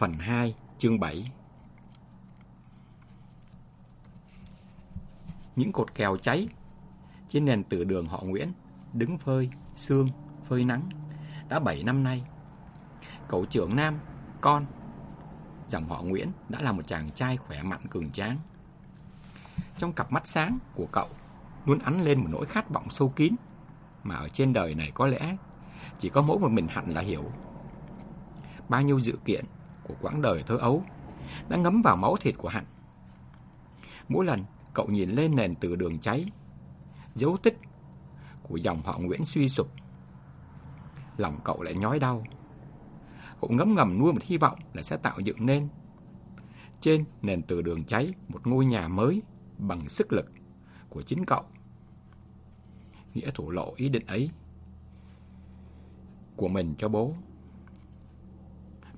Phần 2, chương 7 Những cột kèo cháy trên nền tử đường họ Nguyễn đứng phơi, sương, phơi nắng đã 7 năm nay. Cậu trưởng nam, con, dòng họ Nguyễn đã là một chàng trai khỏe mạnh cường tráng. Trong cặp mắt sáng của cậu luôn ánh lên một nỗi khát vọng sâu kín mà ở trên đời này có lẽ chỉ có mỗi một mình Hạnh là hiểu. Bao nhiêu dự kiện của quãng đời thơ ấu đã ngấm vào máu thịt của Hạnh. Mỗi lần cậu nhìn lên nền từ đường cháy, dấu tích của dòng họ Nguyễn suy sụp, lòng cậu lại nhói đau. Cậu ngấm ngầm nuôi một hy vọng là sẽ tạo dựng nên trên nền từ đường cháy một ngôi nhà mới bằng sức lực của chính cậu. Nghĩa thủ lộ ý định ấy của mình cho bố.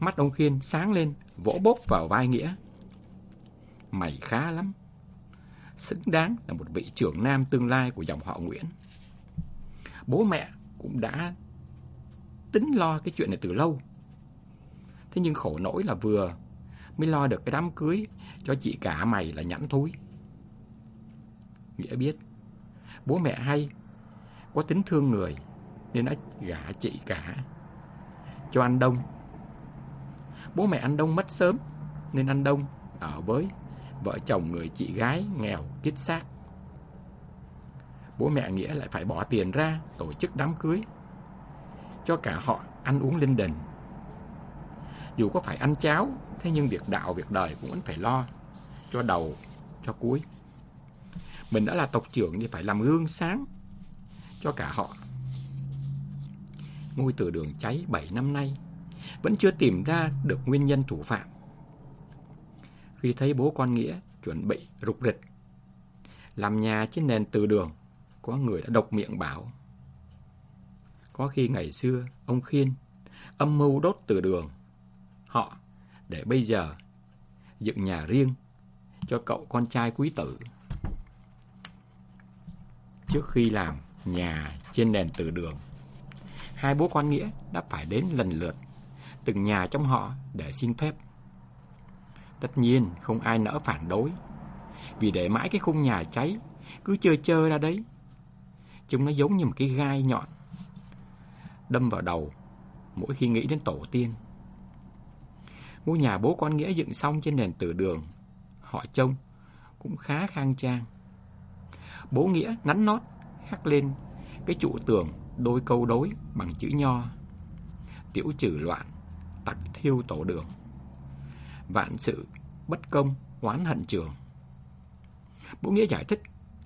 Mắt ông Khiên sáng lên, vỗ bốp vào vai Nghĩa. Mày khá lắm. Xứng đáng là một vị trưởng nam tương lai của dòng họ Nguyễn. Bố mẹ cũng đã tính lo cái chuyện này từ lâu. Thế nhưng khổ nỗi là vừa mới lo được cái đám cưới cho chị cả mày là nhẵn thối. Nghĩa biết, bố mẹ hay, có tính thương người nên đã gả chị cả cho anh Đông. Bố mẹ anh Đông mất sớm nên anh Đông ở với vợ chồng người chị gái nghèo kiết xác. Bố mẹ Nghĩa lại phải bỏ tiền ra tổ chức đám cưới cho cả họ ăn uống linh đình. Dù có phải ăn cháo, thế nhưng việc đạo, việc đời cũng vẫn phải lo cho đầu, cho cuối. Mình đã là tộc trưởng thì phải làm gương sáng cho cả họ. Ngôi từ đường cháy 7 năm nay vẫn chưa tìm ra được nguyên nhân thủ phạm. Khi thấy bố con Nghĩa chuẩn bị rục rịch, làm nhà trên nền từ đường, có người đã độc miệng bảo. Có khi ngày xưa, ông Khiên âm mưu đốt từ đường, họ để bây giờ dựng nhà riêng cho cậu con trai quý tử. Trước khi làm nhà trên nền từ đường, hai bố con Nghĩa đã phải đến lần lượt từng nhà trong họ để xin phép. Tất nhiên không ai nỡ phản đối, vì để mãi cái khung nhà cháy cứ chơi chơi ra đấy. Chúng nó giống như một cái gai nhọn đâm vào đầu mỗi khi nghĩ đến tổ tiên. Ngôi nhà bố con Nghĩa dựng xong trên nền tử đường, họ trông cũng khá khang trang. Bố Nghĩa nắn nót khắc lên cái trụ tường đôi câu đối bằng chữ nho. Tiểu trừ loạn, tặc thiêu tổ đường. Vạn sự bất công, oán hận trường. Bố Nghĩa giải thích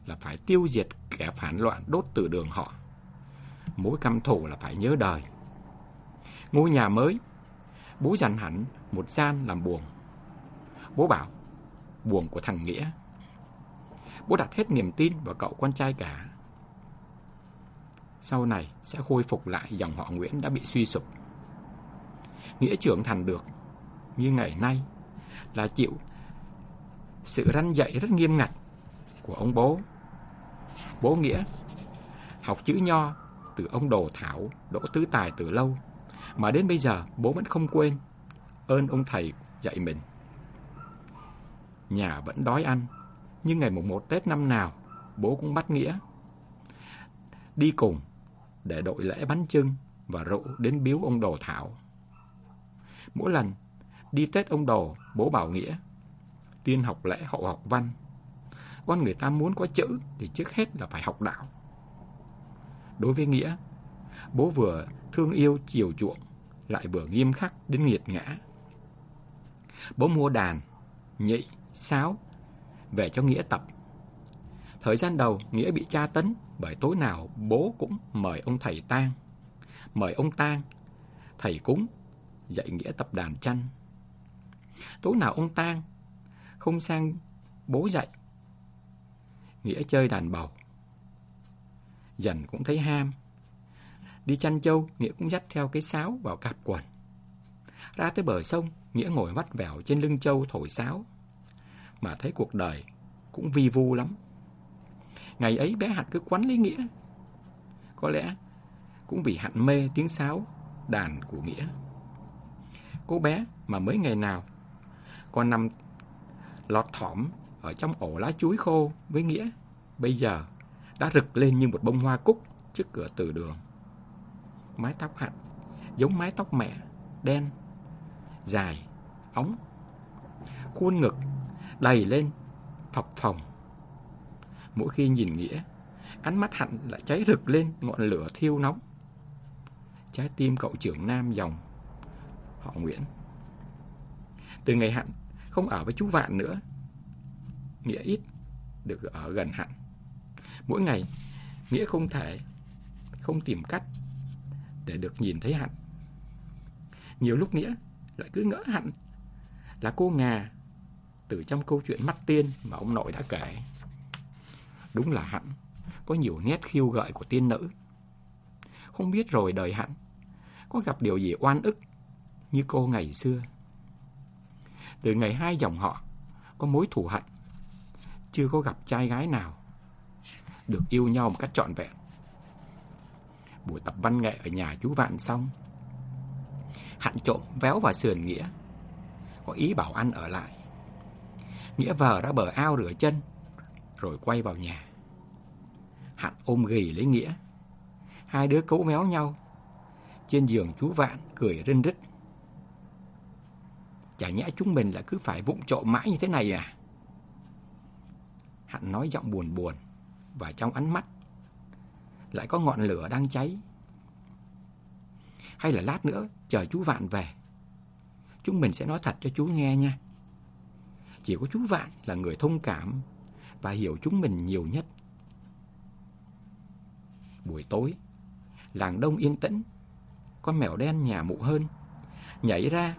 là phải tiêu diệt kẻ phản loạn đốt từ đường họ. Mối căm thù là phải nhớ đời. Ngôi nhà mới, bố dành hẳn một gian làm buồng Bố bảo, buồng của thằng Nghĩa. Bố đặt hết niềm tin vào cậu con trai cả. Sau này sẽ khôi phục lại dòng họ Nguyễn đã bị suy sụp. Nghĩa trưởng thành được, như ngày nay, là chịu sự răn dạy rất nghiêm ngặt của ông bố. Bố Nghĩa học chữ nho từ ông Đồ Thảo, Đỗ Tứ Tài từ lâu, mà đến bây giờ bố vẫn không quên ơn ông thầy dạy mình. Nhà vẫn đói ăn, nhưng ngày mùng một Tết năm nào, bố cũng bắt Nghĩa. Đi cùng để đội lễ bánh trưng và rượu đến biếu ông Đồ Thảo. Mỗi lần đi Tết ông Đồ, bố bảo Nghĩa, tiên học lễ hậu học văn. Con người ta muốn có chữ thì trước hết là phải học đạo. Đối với Nghĩa, bố vừa thương yêu chiều chuộng, lại vừa nghiêm khắc đến nghiệt ngã. Bố mua đàn, nhị, sáo, về cho Nghĩa tập. Thời gian đầu, Nghĩa bị tra tấn bởi tối nào bố cũng mời ông thầy tang. Mời ông tang, thầy cúng, dạy Nghĩa tập đàn tranh. Tối nào ông tang, không sang bố dạy. Nghĩa chơi đàn bầu. Dần cũng thấy ham. Đi chăn trâu, Nghĩa cũng dắt theo cái sáo vào cạp quần. Ra tới bờ sông, Nghĩa ngồi vắt vẻo trên lưng trâu thổi sáo. Mà thấy cuộc đời cũng vi vu lắm. Ngày ấy bé Hạnh cứ quấn lấy Nghĩa. Có lẽ cũng vì Hạnh mê tiếng sáo đàn của Nghĩa cô bé mà mới ngày nào con nằm lọt thỏm ở trong ổ lá chuối khô với Nghĩa, bây giờ đã rực lên như một bông hoa cúc trước cửa từ đường. Mái tóc Hạnh giống mái tóc mẹ, đen, dài, óng. Khuôn ngực đầy lên, phập phồng. Mỗi khi nhìn Nghĩa, ánh mắt Hạnh lại cháy rực lên ngọn lửa thiêu nóng. Trái tim cậu trưởng nam dòng họ Nguyễn. Từ ngày Hạnh không ở với chú Vạn nữa, Nghĩa ít được ở gần Hạnh. Mỗi ngày, Nghĩa không thể, không tìm cách để được nhìn thấy Hạnh. Nhiều lúc Nghĩa lại cứ ngỡ Hạnh là cô Ngà từ trong câu chuyện mắt tiên mà ông nội đã kể. Đúng là Hạnh có nhiều nét khiêu gợi của tiên nữ. Không biết rồi đời Hạnh có gặp điều gì oan ức như cô ngày xưa. Từ ngày hai dòng họ có mối thù hận, chưa có gặp trai gái nào được yêu nhau một cách trọn vẹn. Buổi tập văn nghệ ở nhà chú Vạn xong, Hạnh trộm véo vào sườn Nghĩa, có ý bảo ăn ở lại. Nghĩa vờ ra bờ ao rửa chân, rồi quay vào nhà. Hạnh ôm ghì lấy Nghĩa, hai đứa cấu méo nhau. Trên giường chú Vạn cười rinh rít. Chả nhẽ chúng mình lại cứ phải vụng trộm mãi như thế này à? Hạnh nói giọng buồn buồn và trong ánh mắt lại có ngọn lửa đang cháy. Hay là lát nữa chờ chú Vạn về, chúng mình sẽ nói thật cho chú nghe nha. Chỉ có chú Vạn là người thông cảm và hiểu chúng mình nhiều nhất. Buổi tối, làng đông yên tĩnh, con mèo đen nhà mụ hơn, nhảy ra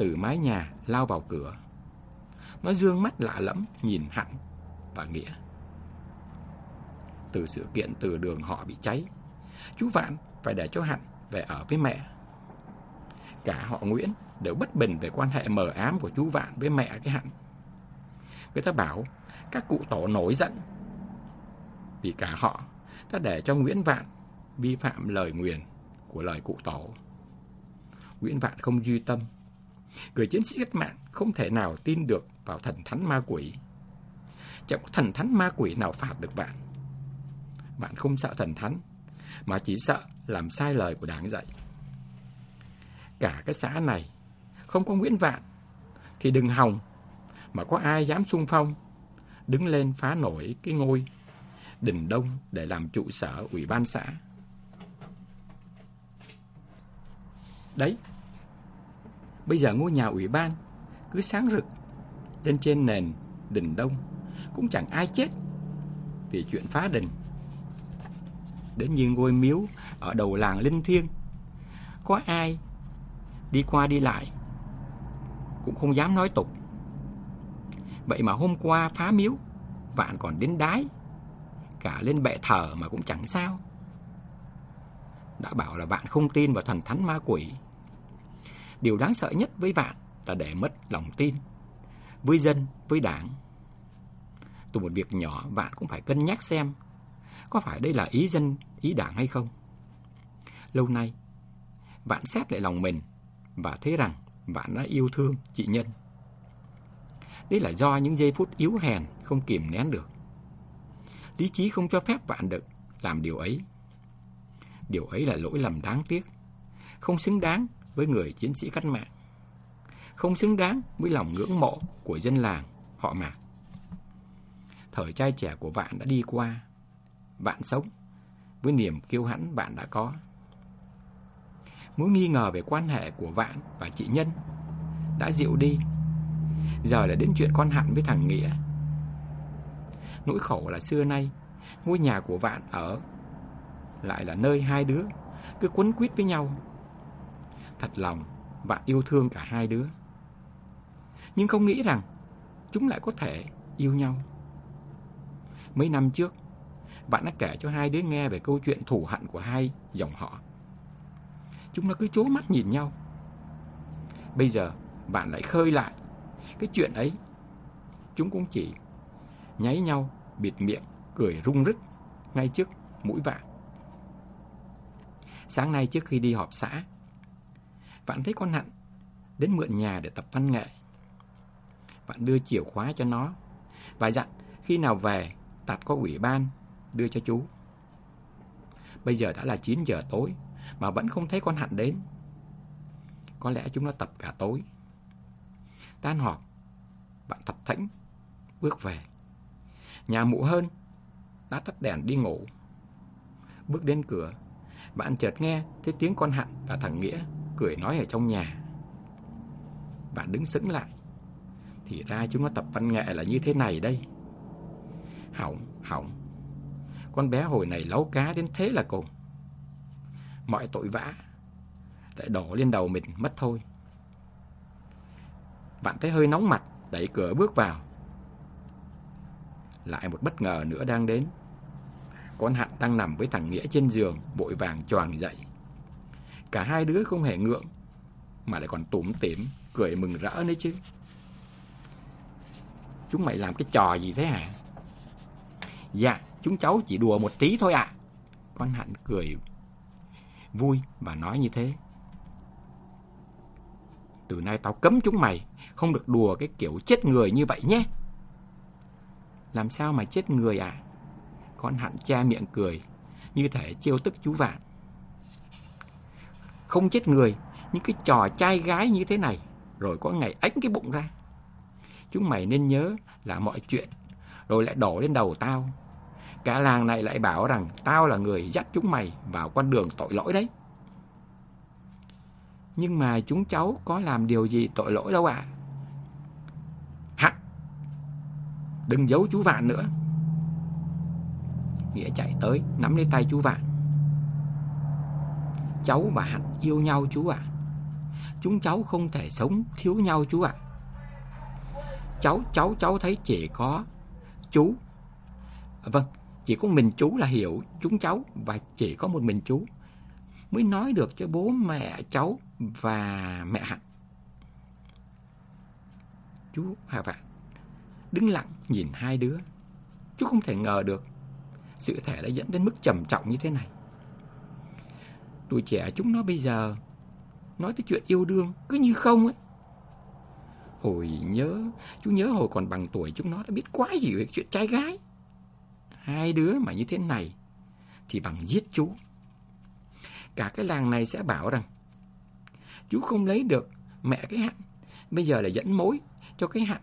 từ mái nhà lao vào cửa. Nó dương mắt lạ lẫm nhìn Hạnh và Nghĩa. Từ sự kiện từ đường họ bị cháy, chú Vạn phải để cho Hạnh về ở với mẹ. Cả họ Nguyễn đều bất bình về quan hệ mờ ám của chú Vạn với mẹ cái Hạnh. Người ta bảo các cụ tổ nổi giận vì cả họ đã để cho Nguyễn Vạn vi phạm lời nguyền của lời cụ tổ. Nguyễn Vạn không duy tâm Người chiến sĩ cách mạng không thể nào tin được vào thần thánh ma quỷ. Chẳng có thần thánh ma quỷ nào phạt được bạn. Bạn không sợ thần thánh, mà chỉ sợ làm sai lời của đảng dạy. Cả cái xã này, không có Nguyễn Vạn, thì đừng hòng mà có ai dám xung phong, đứng lên phá nổi cái ngôi đình đông để làm trụ sở ủy ban xã. Đấy, Bây giờ ngôi nhà ủy ban cứ sáng rực lên trên nền đình đông, cũng chẳng ai chết vì chuyện phá đình. Đến như ngôi miếu ở đầu làng Linh Thiêng, có ai đi qua đi lại cũng không dám nói tục. Vậy mà hôm qua phá miếu, vạn còn đến đái, cả lên bệ thờ mà cũng chẳng sao. Đã bảo là bạn không tin vào thần thánh ma quỷ Điều đáng sợ nhất với Vạn là để mất lòng tin. Với dân, với đảng. Từ một việc nhỏ Vạn cũng phải cân nhắc xem có phải đây là ý dân, ý đảng hay không. Lâu nay, Vạn xét lại lòng mình và thấy rằng Vạn đã yêu thương chị Nhân. Đây là do những giây phút yếu hèn không kìm nén được. Lý trí không cho phép Vạn được làm điều ấy. Điều ấy là lỗi lầm đáng tiếc, không xứng đáng với người chiến sĩ cách mạng, không xứng đáng với lòng ngưỡng mộ của dân làng họ Mạc. Thời trai trẻ của bạn đã đi qua, bạn sống với niềm kiêu hãnh bạn đã có. Mối nghi ngờ về quan hệ của bạn và chị Nhân đã dịu đi. Giờ là đến chuyện con hạn với thằng Nghĩa. Nỗi khổ là xưa nay, ngôi nhà của bạn ở lại là nơi hai đứa cứ quấn quýt với nhau thật lòng và yêu thương cả hai đứa. Nhưng không nghĩ rằng chúng lại có thể yêu nhau. Mấy năm trước, bạn đã kể cho hai đứa nghe về câu chuyện thù hận của hai dòng họ. Chúng nó cứ chố mắt nhìn nhau. Bây giờ, bạn lại khơi lại cái chuyện ấy. Chúng cũng chỉ nháy nhau, bịt miệng, cười rung rứt ngay trước mũi vạn. Sáng nay trước khi đi họp xã, bạn thấy con Hạnh đến mượn nhà để tập văn nghệ. Bạn đưa chìa khóa cho nó và dặn khi nào về tạt có ủy ban đưa cho chú. Bây giờ đã là 9 giờ tối mà vẫn không thấy con Hạnh đến. Có lẽ chúng nó tập cả tối. Tan họp, bạn tập thảnh, bước về. Nhà mụ hơn, đã tắt đèn đi ngủ. Bước đến cửa, bạn chợt nghe thấy tiếng con Hạnh và thằng Nghĩa cười nói ở trong nhà. Bạn đứng sững lại. Thì ra chúng nó tập văn nghệ là như thế này đây. Hỏng, hỏng. Con bé hồi này lấu cá đến thế là cùng. Mọi tội vã lại đổ lên đầu mình mất thôi. Bạn thấy hơi nóng mặt, đẩy cửa bước vào. Lại một bất ngờ nữa đang đến. Con hạn đang nằm với thằng Nghĩa trên giường, vội vàng choàng dậy. Cả hai đứa không hề ngượng, mà lại còn tủm tỉm, cười mừng rỡ nữa chứ. Chúng mày làm cái trò gì thế hả? Dạ, chúng cháu chỉ đùa một tí thôi ạ. Con Hạnh cười vui và nói như thế. Từ nay tao cấm chúng mày không được đùa cái kiểu chết người như vậy nhé. Làm sao mà chết người à? Con Hạnh cha miệng cười, như thể chiêu tức chú Vạn. Không chết người, những cái trò trai gái như thế này, rồi có ngày ếch cái bụng ra. Chúng mày nên nhớ là mọi chuyện, rồi lại đổ lên đầu tao. Cả làng này lại bảo rằng tao là người dắt chúng mày vào con đường tội lỗi đấy. Nhưng mà chúng cháu có làm điều gì tội lỗi đâu ạ. À? Đừng giấu chú Vạn nữa. Nghĩa chạy tới, nắm lấy tay chú Vạn. Cháu và Hạnh yêu nhau chú ạ. À. Chúng cháu không thể sống thiếu nhau chú ạ. À. Cháu, cháu, cháu thấy chỉ có chú. vâng, chỉ có mình chú là hiểu chúng cháu và chỉ có một mình chú mới nói được cho bố mẹ cháu và mẹ Hạnh. Chú Hà Vạn đứng lặng nhìn hai đứa. Chú không thể ngờ được sự thể đã dẫn đến mức trầm trọng như thế này. Tuổi trẻ chúng nó bây giờ nói tới chuyện yêu đương cứ như không ấy. Hồi nhớ, chú nhớ hồi còn bằng tuổi chúng nó đã biết quá gì về chuyện trai gái. Hai đứa mà như thế này thì bằng giết chú. Cả cái làng này sẽ bảo rằng chú không lấy được mẹ cái hạn bây giờ là dẫn mối cho cái hạn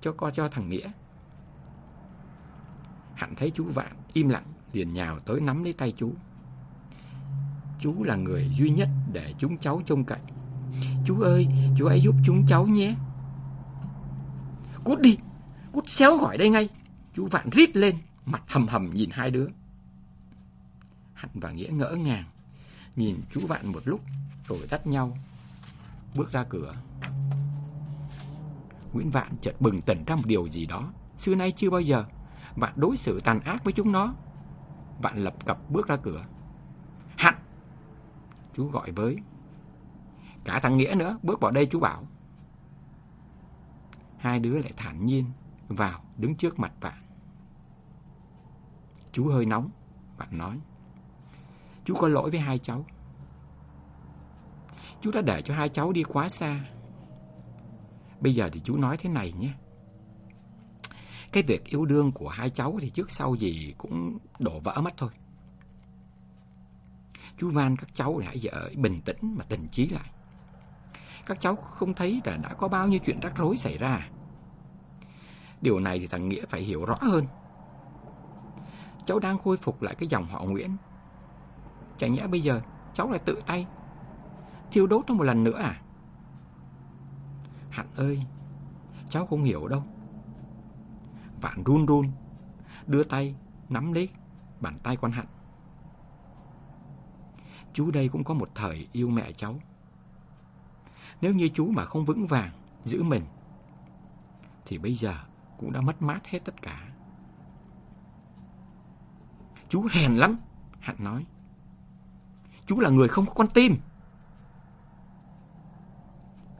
cho con cho thằng Nghĩa. hạn thấy chú Vạn im lặng liền nhào tới nắm lấy tay chú. Chú là người duy nhất để chúng cháu trông cậy. Chú ơi, chú hãy giúp chúng cháu nhé. Cút đi, cút xéo khỏi đây ngay. Chú Vạn rít lên, mặt hầm hầm nhìn hai đứa. Hạnh và Nghĩa ngỡ ngàng, nhìn chú Vạn một lúc, rồi dắt nhau, bước ra cửa. Nguyễn Vạn chợt bừng tỉnh ra một điều gì đó, xưa nay chưa bao giờ Vạn đối xử tàn ác với chúng nó. Vạn lập cập bước ra cửa. Chú gọi với. Cả thằng Nghĩa nữa, bước vào đây chú bảo. Hai đứa lại thản nhiên vào đứng trước mặt bạn Chú hơi nóng, bạn nói. Chú có lỗi với hai cháu. Chú đã để cho hai cháu đi quá xa. Bây giờ thì chú nói thế này nhé. Cái việc yêu đương của hai cháu thì trước sau gì cũng đổ vỡ mất thôi. Chú van các cháu hãy giờ bình tĩnh mà tình trí lại. Các cháu không thấy là đã có bao nhiêu chuyện rắc rối xảy ra. Điều này thì thằng Nghĩa phải hiểu rõ hơn. Cháu đang khôi phục lại cái dòng họ Nguyễn. Chả nhẽ bây giờ cháu lại tự tay thiêu đốt nó một lần nữa à? Hạnh ơi, cháu không hiểu đâu. Vạn run run, đưa tay nắm lấy bàn tay con Hạnh. Chú đây cũng có một thời yêu mẹ cháu. Nếu như chú mà không vững vàng, giữ mình, thì bây giờ cũng đã mất mát hết tất cả. Chú hèn lắm, Hạnh nói. Chú là người không có con tim.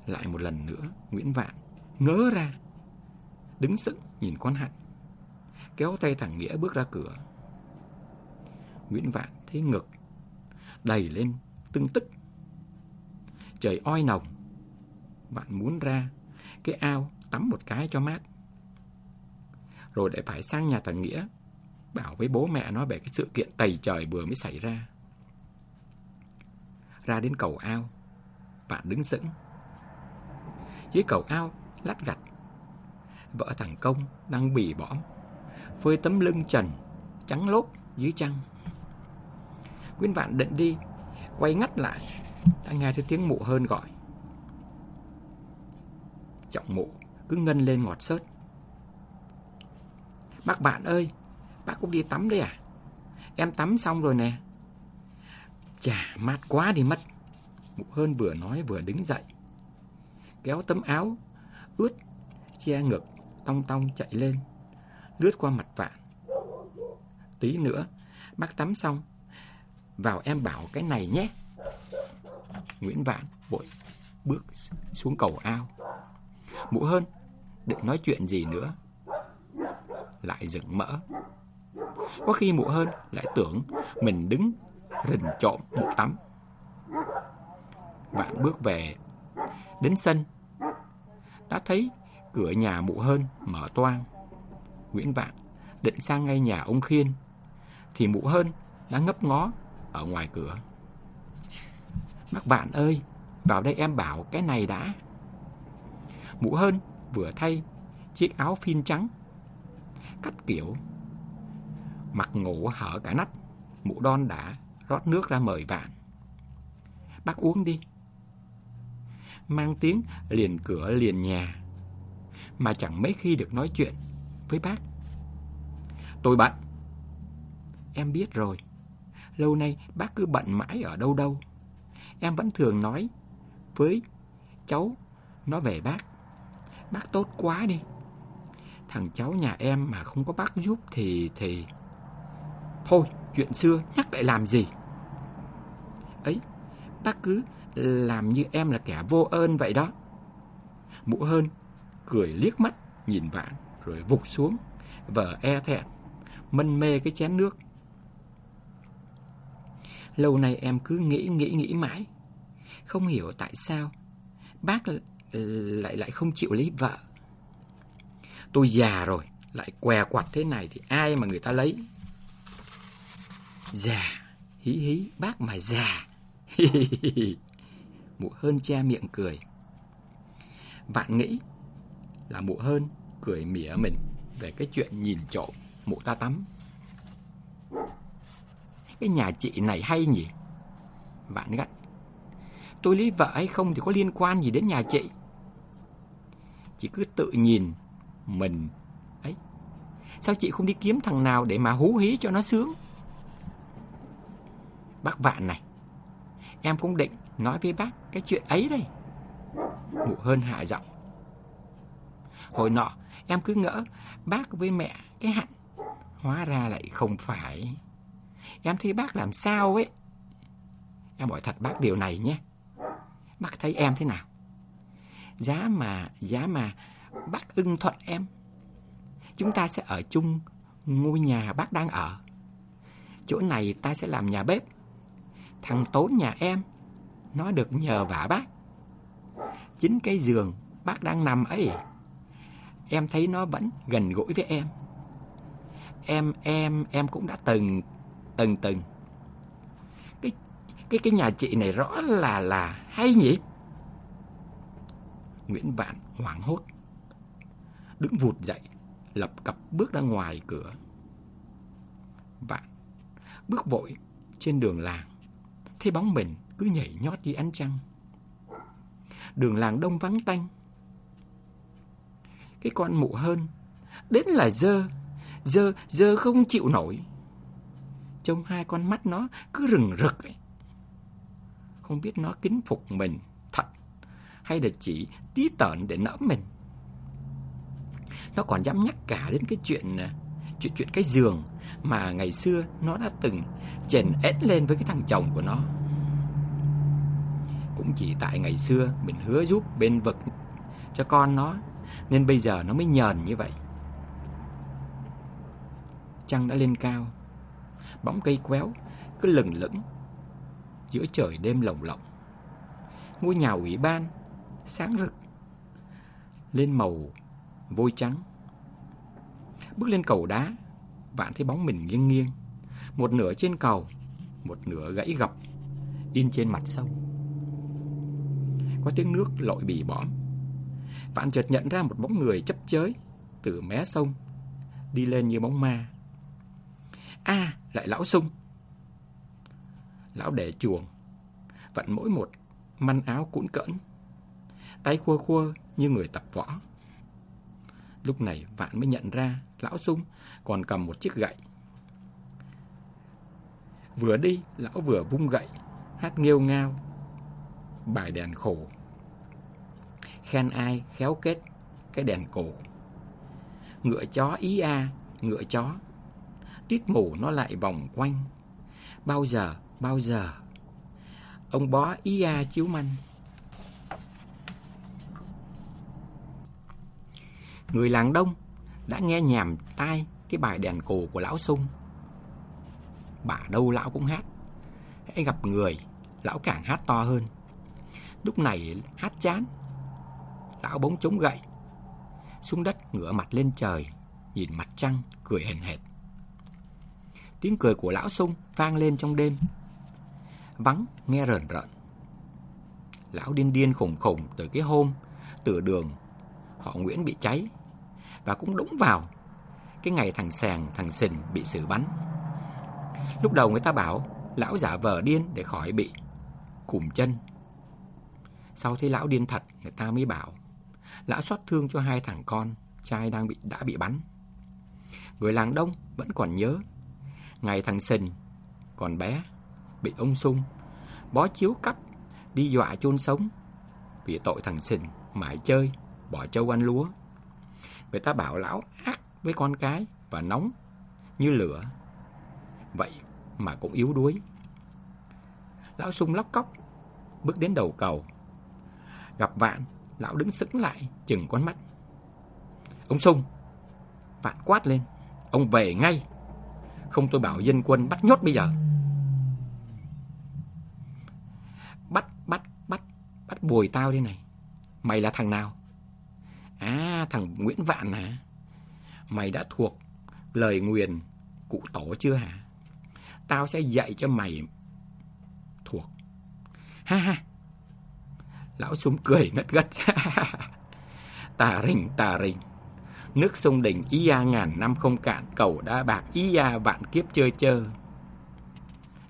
Lại một lần nữa, Nguyễn Vạn ngớ ra, đứng sững nhìn con Hạnh. Kéo tay thằng Nghĩa bước ra cửa. Nguyễn Vạn thấy ngực đầy lên tưng tức. Trời oi nồng. Bạn muốn ra cái ao tắm một cái cho mát. Rồi lại phải sang nhà thằng Nghĩa bảo với bố mẹ nó về cái sự kiện tày trời vừa mới xảy ra. Ra đến cầu ao, bạn đứng sững. Dưới cầu ao lát gạch, vợ thằng Công đang bì bõm, phơi tấm lưng trần, trắng lốp dưới trăng. Quyên Vạn định đi, quay ngắt lại, đã nghe thấy tiếng mụ hơn gọi. Trọng mụ cứ ngân lên ngọt sớt. Bác bạn ơi, bác cũng đi tắm đấy à? Em tắm xong rồi nè. Chà, mát quá đi mất. Mụ hơn vừa nói vừa đứng dậy. Kéo tấm áo, ướt, che ngực, tong tong chạy lên, lướt qua mặt vạn. Tí nữa, bác tắm xong, vào em bảo cái này nhé. Nguyễn Vạn vội bước xuống cầu ao. Mụ hơn, định nói chuyện gì nữa. Lại dựng mỡ. Có khi mụ hơn lại tưởng mình đứng rình trộm một tắm. Vạn bước về, đến sân, đã thấy cửa nhà mụ hơn mở toang. Nguyễn Vạn định sang ngay nhà ông Khiên, thì mụ hơn đã ngấp ngó ở ngoài cửa. Bác bạn ơi, vào đây em bảo cái này đã. mũ hơn vừa thay chiếc áo phin trắng, cắt kiểu, mặt ngủ hở cả nách, mũ đon đã rót nước ra mời bạn. Bác uống đi. Mang tiếng liền cửa liền nhà, mà chẳng mấy khi được nói chuyện với bác. Tôi bận. Em biết rồi. Lâu nay bác cứ bận mãi ở đâu đâu. Em vẫn thường nói với cháu nó về bác. Bác tốt quá đi. Thằng cháu nhà em mà không có bác giúp thì... thì... Thôi, chuyện xưa nhắc lại làm gì? Ấy, bác cứ làm như em là kẻ vô ơn vậy đó. Mụ hơn, cười liếc mắt, nhìn vạn, rồi vụt xuống, vờ e thẹn, mân mê cái chén nước. Lâu nay em cứ nghĩ nghĩ nghĩ mãi, không hiểu tại sao bác lại lại không chịu lấy vợ. Tôi già rồi, lại què quặt thế này thì ai mà người ta lấy. Già, hí hí, bác mà già. mụ hơn che miệng cười. Vạn nghĩ là mụ hơn cười mỉa mình về cái chuyện nhìn trộm mụ ta tắm. Cái nhà chị này hay nhỉ? Vạn gắt. Tôi lấy vợ hay không thì có liên quan gì đến nhà chị. Chị cứ tự nhìn mình ấy. Sao chị không đi kiếm thằng nào để mà hú hí cho nó sướng? Bác Vạn này, em cũng định nói với bác cái chuyện ấy đây. Mụ hơn hạ giọng. Hồi nọ, em cứ ngỡ bác với mẹ cái hạnh. Hóa ra lại không phải. Em thấy bác làm sao ấy. Em hỏi thật bác điều này nhé. Bác thấy em thế nào? Giá mà, giá mà bác ưng thuận em. Chúng ta sẽ ở chung ngôi nhà bác đang ở. Chỗ này ta sẽ làm nhà bếp. Thằng Tốn nhà em, nó được nhờ vả bác. Chính cái giường bác đang nằm ấy, em thấy nó vẫn gần gũi với em. Em, em, em cũng đã từng, tần tần Cái, cái, cái nhà chị này rõ là, là hay nhỉ? Nguyễn Vạn hoảng hốt. Đứng vụt dậy, lập cập bước ra ngoài cửa. Vạn bước vội trên đường làng, thấy bóng mình cứ nhảy nhót dưới ánh trăng. Đường làng đông vắng tanh. Cái con mụ hơn, đến là dơ, dơ, dơ không chịu nổi. Trông hai con mắt nó cứ rừng rực ấy. Không biết nó kính phục mình thật hay là chỉ tí tởn để nỡ mình. Nó còn dám nhắc cả đến cái chuyện à, chuyện chuyện cái giường mà ngày xưa nó đã từng chèn ếch lên với cái thằng chồng của nó. Cũng chỉ tại ngày xưa mình hứa giúp bên vực cho con nó nên bây giờ nó mới nhờn như vậy. Trăng đã lên cao, bóng cây quéo cứ lừng lững giữa trời đêm lồng lộng. Ngôi nhà ủy ban sáng rực lên màu vôi trắng. Bước lên cầu đá, Vạn thấy bóng mình nghiêng nghiêng, một nửa trên cầu, một nửa gãy gập, in trên mặt sông. Có tiếng nước lội bì bõm. Vạn chợt nhận ra một bóng người chấp chới từ mé sông, đi lên như bóng ma a lại lão sung. Lão để chuồng, vặn mỗi một manh áo cũn cỡn, tay khua khua như người tập võ. Lúc này Vạn mới nhận ra lão sung còn cầm một chiếc gậy. Vừa đi, lão vừa vung gậy, hát nghêu ngao, bài đèn khổ. Khen ai khéo kết cái đèn cổ. Ngựa chó ý a, ngựa chó. Tít mù nó lại vòng quanh. Bao giờ, bao giờ. Ông bó ý a chiếu manh. Người làng đông đã nghe nhàm tai cái bài đèn cổ của lão sung. Bà đâu lão cũng hát. Hãy gặp người, lão càng hát to hơn. Lúc này hát chán. Lão bỗng chống gậy. Xuống đất ngửa mặt lên trời, nhìn mặt trăng, cười hèn hệt. Tiếng cười của lão sung vang lên trong đêm. Vắng, nghe rần rợn. Lão điên điên khủng khủng từ cái hôm, từ đường, họ Nguyễn bị cháy. Và cũng đúng vào cái ngày thằng Sàng, thằng Sình bị xử bắn. Lúc đầu người ta bảo lão giả vờ điên để khỏi bị cùm chân. Sau thấy lão điên thật, người ta mới bảo lão xót thương cho hai thằng con trai đang bị đã bị bắn. Người làng đông vẫn còn nhớ ngày thằng Sình còn bé bị ông Sung bó chiếu cắt, đi dọa chôn sống vì tội thằng Sình mãi chơi bỏ trâu ăn lúa. Người ta bảo lão ác với con cái và nóng như lửa. Vậy mà cũng yếu đuối. Lão sung lóc cóc, bước đến đầu cầu. Gặp Vạn, lão đứng sững lại, chừng con mắt. Ông sung, Vạn quát lên, ông về ngay. Không tôi bảo dân quân bắt nhốt bây giờ. Bắt, bắt, bắt, bắt bồi tao đây này. Mày là thằng nào? À, thằng Nguyễn Vạn hả? Mày đã thuộc lời nguyền cụ tổ chưa hả? Tao sẽ dạy cho mày thuộc. Ha ha. Lão súng cười ngất gất. tà rình, tà rình. Nước sông đỉnh ý gia ngàn năm không cạn, cầu đã bạc ý gia vạn kiếp chơi chơ.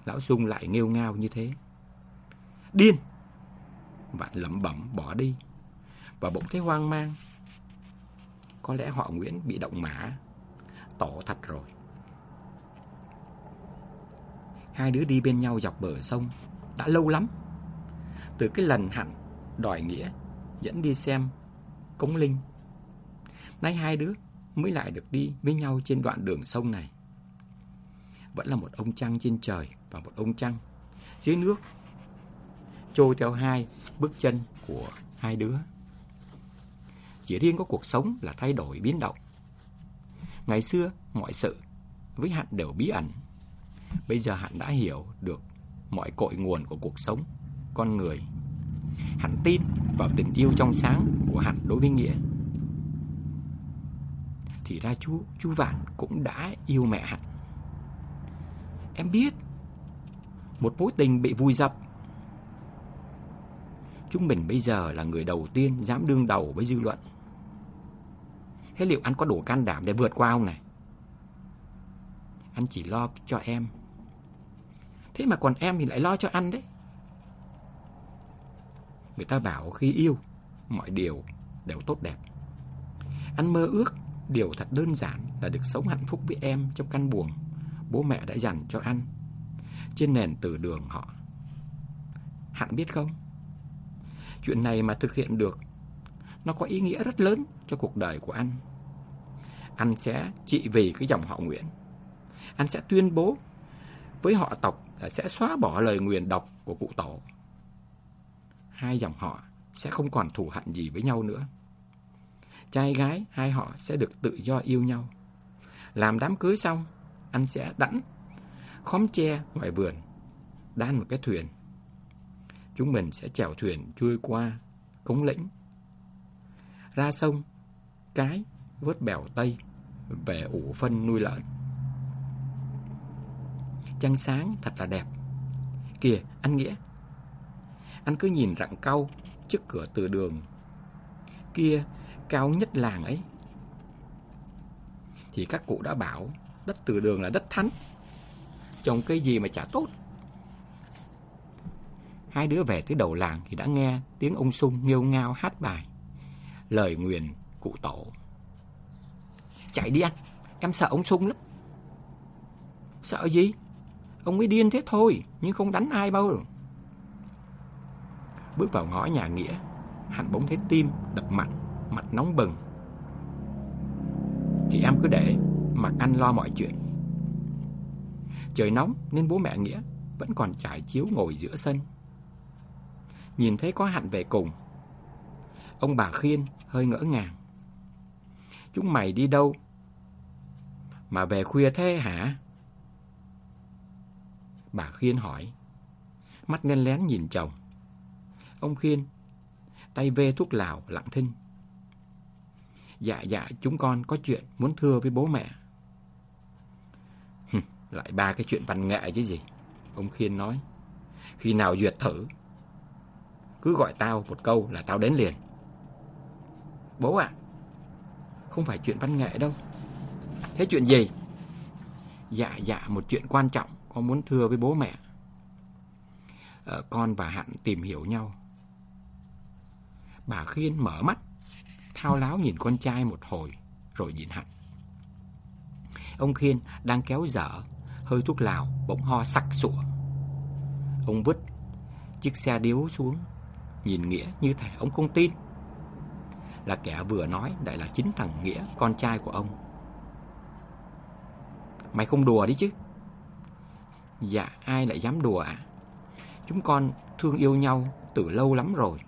Lão sung lại nghêu ngao như thế. Điên! Vạn lẩm bẩm bỏ đi. Và bỗng thấy hoang mang. Có lẽ họ Nguyễn bị động mã. Tổ thật rồi. Hai đứa đi bên nhau dọc bờ sông. Đã lâu lắm. Từ cái lần hẳn đòi nghĩa dẫn đi xem cống linh. Nay hai đứa mới lại được đi với nhau trên đoạn đường sông này. Vẫn là một ông trăng trên trời và một ông trăng dưới nước trôi theo hai bước chân của hai đứa. Chỉ riêng có cuộc sống là thay đổi biến động. Ngày xưa, mọi sự với hạn đều bí ẩn. Bây giờ hạn đã hiểu được mọi cội nguồn của cuộc sống, con người. Hạnh tin vào tình yêu trong sáng của hạn đối với Nghĩa. Thì ra chú, chú Vạn cũng đã yêu mẹ hẳn. Em biết, một mối tình bị vùi dập. Chúng mình bây giờ là người đầu tiên dám đương đầu với dư luận. Thế liệu anh có đủ can đảm để vượt qua không này? Anh chỉ lo cho em. Thế mà còn em thì lại lo cho anh đấy. Người ta bảo khi yêu, mọi điều đều tốt đẹp. Anh mơ ước điều thật đơn giản là được sống hạnh phúc với em trong căn buồng bố mẹ đã dành cho anh trên nền từ đường họ. Hạnh biết không? Chuyện này mà thực hiện được, nó có ý nghĩa rất lớn cho cuộc đời của anh. Anh sẽ trị vì cái dòng họ Nguyễn. Anh sẽ tuyên bố với họ tộc là sẽ xóa bỏ lời nguyền độc của cụ tổ. Hai dòng họ sẽ không còn thù hận gì với nhau nữa. Trai gái hai họ sẽ được tự do yêu nhau. Làm đám cưới xong, anh sẽ đẵn khóm tre ngoài vườn, đan một cái thuyền. Chúng mình sẽ chèo thuyền chui qua cống lĩnh ra sông, cái, vớt bèo Tây, về ủ phân nuôi lợn. Trăng sáng thật là đẹp. Kìa, anh Nghĩa. Anh cứ nhìn rặng cau trước cửa từ đường. Kia, cao nhất làng ấy. Thì các cụ đã bảo đất từ đường là đất thánh. Trồng cây gì mà chả tốt. Hai đứa về tới đầu làng thì đã nghe tiếng ông Sung nghêu ngao hát bài. Lời nguyền cụ tổ. Chạy đi anh, em sợ ông Sung lắm. Sợ gì? Ông mới điên thế thôi, nhưng không đánh ai bao. giờ. Bước vào ngõ nhà Nghĩa, hạnh bỗng thấy tim đập mạnh, mặt nóng bừng. Thì em cứ để mặc anh lo mọi chuyện. Trời nóng nên bố mẹ Nghĩa vẫn còn trải chiếu ngồi giữa sân. Nhìn thấy có Hạnh về cùng, ông bà Khiên hơi ngỡ ngàng. Chúng mày đi đâu? Mà về khuya thế hả? Bà Khiên hỏi. Mắt ngân lén nhìn chồng. Ông Khiên, tay vê thuốc lào lặng thinh. Dạ dạ chúng con có chuyện muốn thưa với bố mẹ. Lại ba cái chuyện văn nghệ chứ gì. Ông Khiên nói. Khi nào duyệt thử. Cứ gọi tao một câu là tao đến liền. Bố ạ. không phải chuyện văn nghệ đâu. Thế chuyện gì? Dạ dạ một chuyện quan trọng con muốn thưa với bố mẹ. ờ, con và Hạnh tìm hiểu nhau. Bà Khiên mở mắt, thao láo nhìn con trai một hồi, rồi nhìn Hạnh. Ông Khiên đang kéo dở, hơi thuốc lào, bỗng ho sặc sụa. Ông vứt chiếc xe điếu xuống, nhìn Nghĩa như thể ông không tin. Là kẻ vừa nói lại là chính thằng Nghĩa, con trai của ông. Mày không đùa đi chứ. Dạ, ai lại dám đùa ạ? Chúng con thương yêu nhau từ lâu lắm rồi.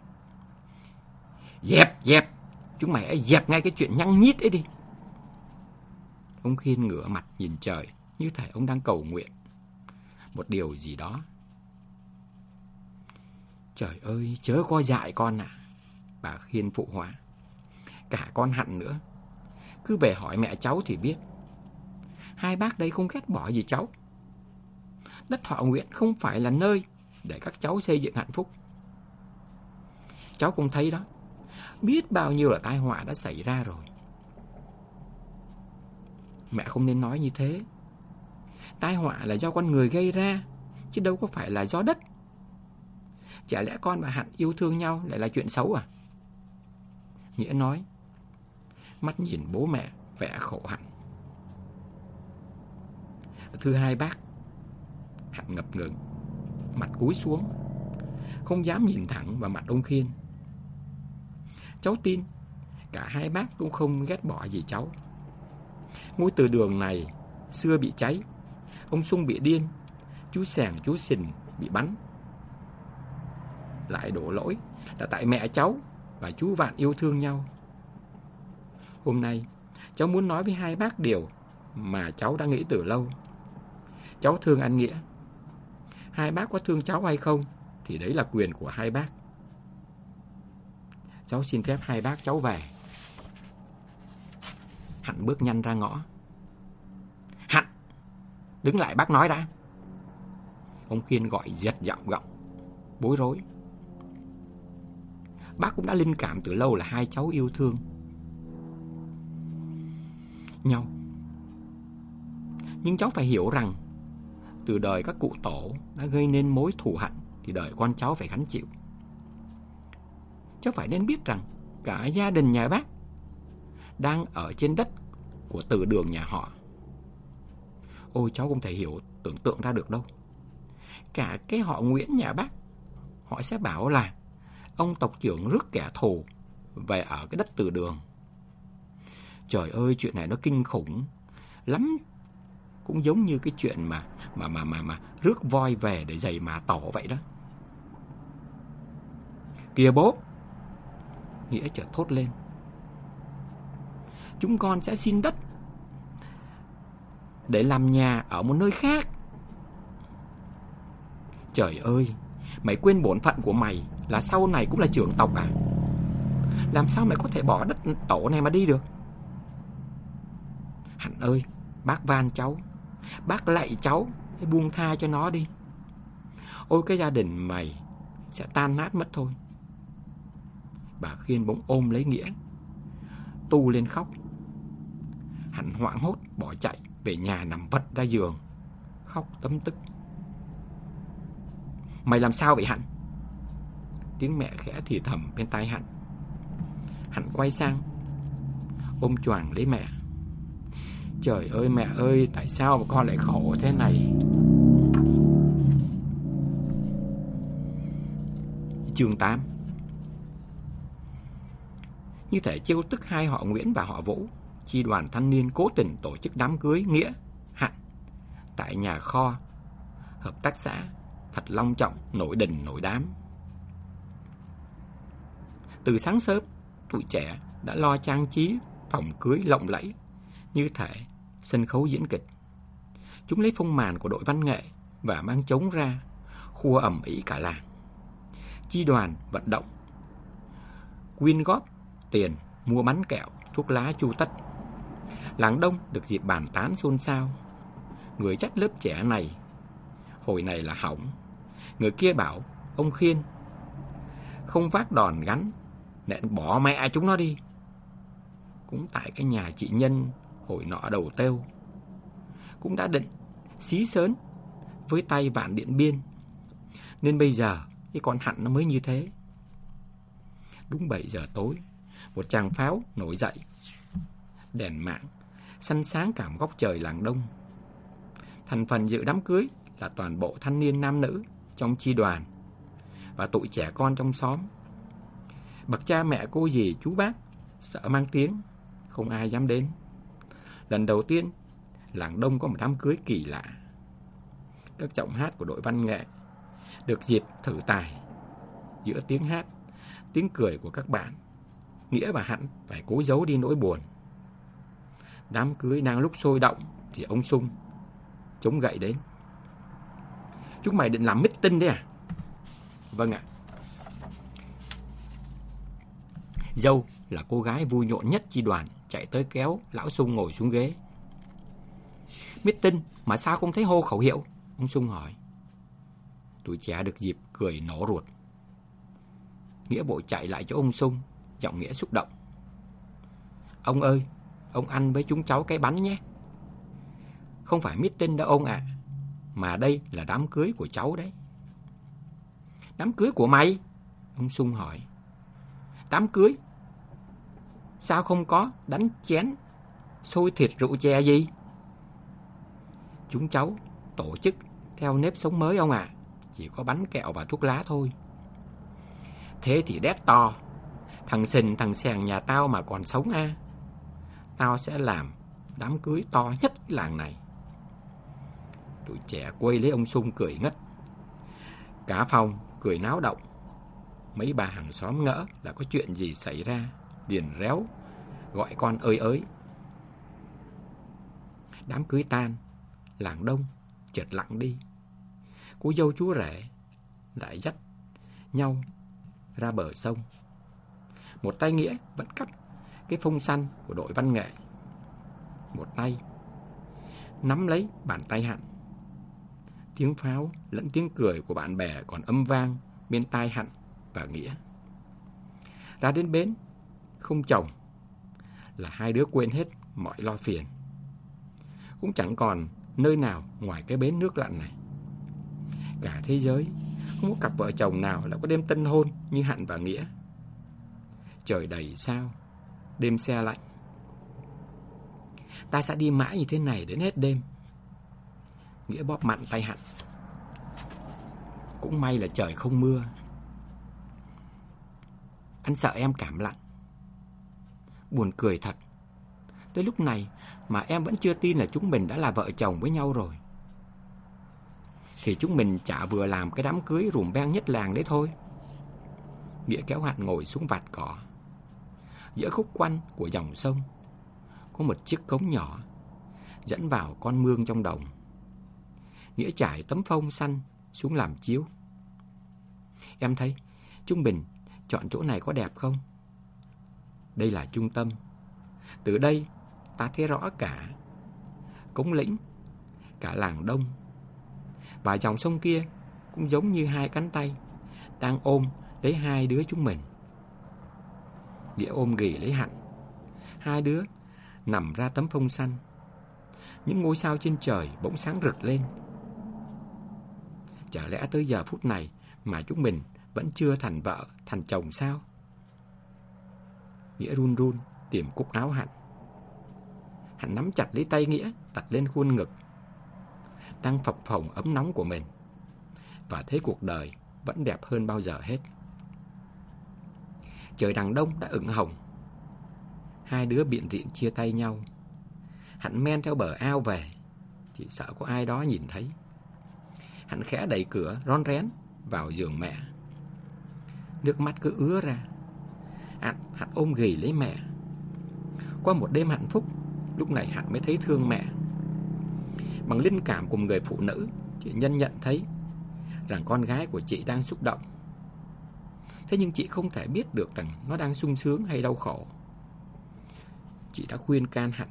Dẹp, dẹp! Chúng mày hãy dẹp ngay cái chuyện nhăng nhít ấy đi. Ông Khiên ngửa mặt nhìn trời, như thể ông đang cầu nguyện. Một điều gì đó. Trời ơi, chớ có dại con ạ. Bà Khiên phụ hóa. Cả con hận nữa. Cứ về hỏi mẹ cháu thì biết. Hai bác đây không ghét bỏ gì cháu đất họ nguyện không phải là nơi để các cháu xây dựng hạnh phúc. Cháu không thấy đó, biết bao nhiêu là tai họa đã xảy ra rồi. Mẹ không nên nói như thế. Tai họa là do con người gây ra, chứ đâu có phải là do đất. Chả lẽ con và Hạnh yêu thương nhau lại là chuyện xấu à? Nghĩa nói, mắt nhìn bố mẹ vẻ khổ hạnh. Thưa hai bác, Hạnh ngập ngừng, mặt cúi xuống, không dám nhìn thẳng vào mặt ông Khiên. Cháu tin, cả hai bác cũng không ghét bỏ gì cháu. Ngôi từ đường này xưa bị cháy, ông Sung bị điên, chú Sàng chú Sình bị bắn. Lại đổ lỗi là tại mẹ cháu và chú Vạn yêu thương nhau. Hôm nay, cháu muốn nói với hai bác điều mà cháu đã nghĩ từ lâu. Cháu thương anh Nghĩa, Hai bác có thương cháu hay không Thì đấy là quyền của hai bác Cháu xin phép hai bác cháu về. Hạnh bước nhanh ra ngõ. Hạnh, Đứng lại bác nói đã. Ông Khiên gọi giật giọng gọng, Bối rối. Bác cũng đã linh cảm từ lâu là hai cháu yêu thương. Nhau. Nhưng cháu phải hiểu rằng, từ đời các cụ tổ đã gây nên mối thù hận thì đời con cháu phải gánh chịu. Cháu phải nên biết rằng cả gia đình nhà bác đang ở trên đất của từ đường nhà họ. Ôi cháu không thể hiểu, tưởng tượng ra được đâu. Cả cái họ Nguyễn nhà bác, họ sẽ bảo là ông tộc trưởng rước kẻ thù về ở cái đất từ đường. Trời ơi, chuyện này nó kinh khủng lắm cũng giống như cái chuyện mà mà mà mà mà rước voi về để giày mà tỏ vậy đó. Kìa bố. Nghĩa chợt thốt lên. Chúng con sẽ xin đất để làm nhà ở một nơi khác. Trời ơi, mày quên bổn phận của mày là sau này cũng là trưởng tộc à? Làm sao mày có thể bỏ đất tổ này mà đi được Hạnh ơi Bác van cháu Bác lạy cháu buông tha cho nó đi Ôi cái gia đình mày Sẽ tan nát mất thôi Bà Khiên bỗng ôm lấy Nghĩa. Tu lên khóc. Hạnh hoảng hốt, bỏ chạy, Về nhà nằm vật ra giường. Khóc tấm tức. Mày làm sao vậy Hạnh? Tiếng mẹ khẽ thì thầm bên tai Hạnh. Hạnh quay sang, Ôm choàng lấy mẹ. Trời ơi mẹ ơi, Tại sao mà con lại khổ thế này? Chương 8 như thể chiêu tức hai họ Nguyễn và họ Vũ Chi đoàn thanh niên cố tình tổ chức đám cưới Nghĩa, Hạnh Tại nhà kho Hợp tác xã Thật long trọng, nổi đình nổi đám. Từ sáng sớm Tụi trẻ đã lo trang trí Phòng cưới lộng lẫy Như thể sân khấu diễn kịch. Chúng lấy phong màn của đội văn nghệ Và mang trống ra Khua ẩm ý cả làng. Chi đoàn vận động quyên góp tiền mua bánh kẹo, thuốc lá chu tất. Làng đông được dịp bàn tán xôn xao. Người chắc lớp trẻ này, hồi này là hỏng. Người kia bảo, ông Khiên, không vác đòn gắn, nện bỏ mẹ chúng nó đi. Cũng tại cái nhà chị Nhân hồi nọ đầu têu, cũng đã định xí sớn với tay vạn điện biên. Nên bây giờ cái con hạnh nó mới như thế. Đúng 7 giờ tối, một tràng pháo nổi dậy. Đèn mạng, xanh sáng cả một góc trời làng đông. Thành phần dự đám cưới là toàn bộ thanh niên nam nữ trong chi đoàn và tụi trẻ con trong xóm. Bậc cha mẹ cô dì chú bác sợ mang tiếng, không ai dám đến. Lần đầu tiên, làng đông có một đám cưới kỳ lạ. Các trọng hát của đội văn nghệ được dịp thử tài giữa tiếng hát, tiếng cười của các bạn. Nghĩa và Hạnh phải cố giấu đi nỗi buồn. Đám cưới đang lúc sôi động thì ông Sung chống gậy đến. Chúng mày định làm meeting đấy à? Vâng ạ. Dâu là cô gái vui nhộn nhất chi đoàn chạy tới kéo lão Sung ngồi xuống ghế. Meeting mà sao không thấy hô khẩu hiệu? Ông Sung hỏi. Tụi trẻ được dịp cười nổ ruột. Nghĩa bộ chạy lại chỗ ông Sung, giọng Nghĩa xúc động. Ông ơi, ông ăn với chúng cháu cái bánh nhé. Không phải meeting đâu ông ạ, mà đây là đám cưới của cháu đấy. Đám cưới của mày? Ông Sung hỏi. Đám cưới? Sao không có đánh chén, xôi thịt rượu chè gì? Chúng cháu tổ chức theo nếp sống mới ông ạ. Chỉ có bánh kẹo và thuốc lá thôi. Thế thì đét to. Thằng sình thằng sèn nhà tao mà còn sống a Tao sẽ làm đám cưới to nhất cái làng này. Tụi trẻ quay lấy ông Sung cười ngất. Cả phòng cười náo động. Mấy bà hàng xóm ngỡ là có chuyện gì xảy ra. Điền réo, gọi con ơi ơi. Đám cưới tan, làng đông, chợt lặng đi cô dâu chú rể lại dắt nhau ra bờ sông. Một tay Nghĩa vẫn cắt cái phông xanh của đội văn nghệ. Một tay nắm lấy bàn tay Hạnh. Tiếng pháo lẫn tiếng cười của bạn bè còn âm vang bên tai Hạnh và Nghĩa. Ra đến bến, không chồng, là hai đứa quên hết mọi lo phiền. Cũng chẳng còn nơi nào ngoài cái bến nước lặn này cả thế giới Không có cặp vợ chồng nào lại có đêm tân hôn như Hạnh và Nghĩa Trời đầy sao? Đêm xe lạnh. Ta sẽ đi mãi như thế này đến hết đêm. Nghĩa bóp mặn tay Hạnh. Cũng may là trời không mưa. Anh sợ em cảm lạnh. Buồn cười thật. Tới lúc này mà em vẫn chưa tin là chúng mình đã là vợ chồng với nhau rồi. Thì chúng mình chả vừa làm cái đám cưới rùm beng nhất làng đấy thôi. Nghĩa kéo hạn ngồi xuống vạt cỏ. Giữa khúc quanh của dòng sông, có một chiếc cống nhỏ dẫn vào con mương trong đồng. Nghĩa trải tấm phông xanh xuống làm chiếu. Em thấy, Trung Bình chọn chỗ này có đẹp không? đây là trung tâm. Từ đây, ta thấy rõ cả cống lĩnh, cả làng đông. Và dòng sông kia cũng giống như hai cánh tay đang ôm lấy hai đứa chúng mình. Nghĩa ôm ghì lấy Hạnh. Hai đứa nằm ra tấm phông xanh. Những ngôi sao trên trời bỗng sáng rực lên. Chả lẽ tới giờ phút này mà chúng mình vẫn chưa thành vợ, thành chồng sao? Nghĩa run run tìm cúc áo Hạnh. Hạnh nắm chặt lấy tay Nghĩa, đặt lên khuôn ngực. Đang phập phồng ấm nóng của mình. Và thấy cuộc đời vẫn đẹp hơn bao giờ hết. Trời đằng đông đã ửng hồng. Hai đứa biện diện chia tay nhau. Hạnh men theo bờ ao về, chỉ sợ có ai đó nhìn thấy. Hạnh khẽ đẩy cửa, ron rén vào giường mẹ. Nước mắt cứ ứa ra. Hạnh, hắn ôm ghì lấy mẹ. Qua một đêm hạnh phúc, lúc này Hạnh mới thấy thương mẹ. Bằng linh cảm của người phụ nữ, chị nhân nhận thấy rằng con gái của chị đang xúc động. Thế nhưng chị không thể biết được rằng nó đang sung sướng hay đau khổ. Chị đã khuyên can hẳn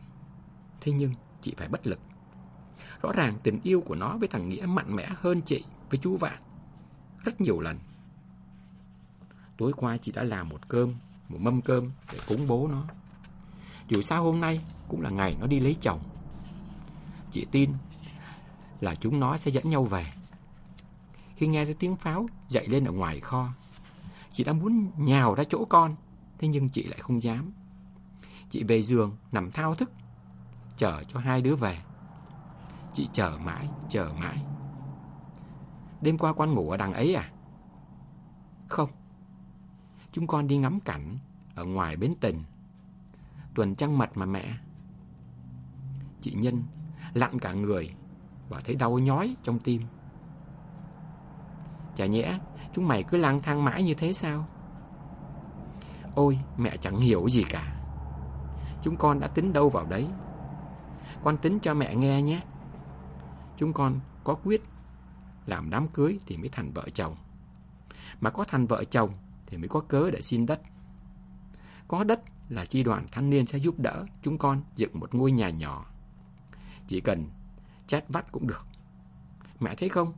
thế nhưng chị phải bất lực. Rõ ràng tình yêu của nó với thằng Nghĩa mạnh mẽ hơn chị với chú Vạn rất nhiều lần. Tối qua chị đã làm một cơm, một mâm cơm để cúng bố nó. Dù sao hôm nay cũng là ngày nó đi lấy chồng. Chị tin là chúng nó sẽ dẫn nhau về. Khi nghe thấy tiếng pháo dậy lên ở ngoài kho, chị đã muốn nhào ra chỗ con, thế nhưng chị lại không dám. Chị về giường nằm thao thức, chờ cho hai đứa về. Chị chờ mãi, chờ mãi. Đêm qua con ngủ ở đằng ấy à? Không. Chúng con đi ngắm cảnh ở ngoài bến tình. Tuần trăng mật mà mẹ. Chị Nhân lặn cả người và thấy đau nhói trong tim. Chả nhẽ chúng mày cứ lang thang mãi như thế sao? Ôi, mẹ chẳng hiểu gì cả. Chúng con đã tính đâu vào đấy. Con tính cho mẹ nghe nhé. Chúng con có quyết làm đám cưới thì mới thành vợ chồng. Mà có thành vợ chồng thì mới có cớ để xin đất. Có đất là chi đoàn thanh niên sẽ giúp đỡ chúng con dựng một ngôi nhà nhỏ. Chỉ cần chát vắt cũng được. Mẹ thấy không?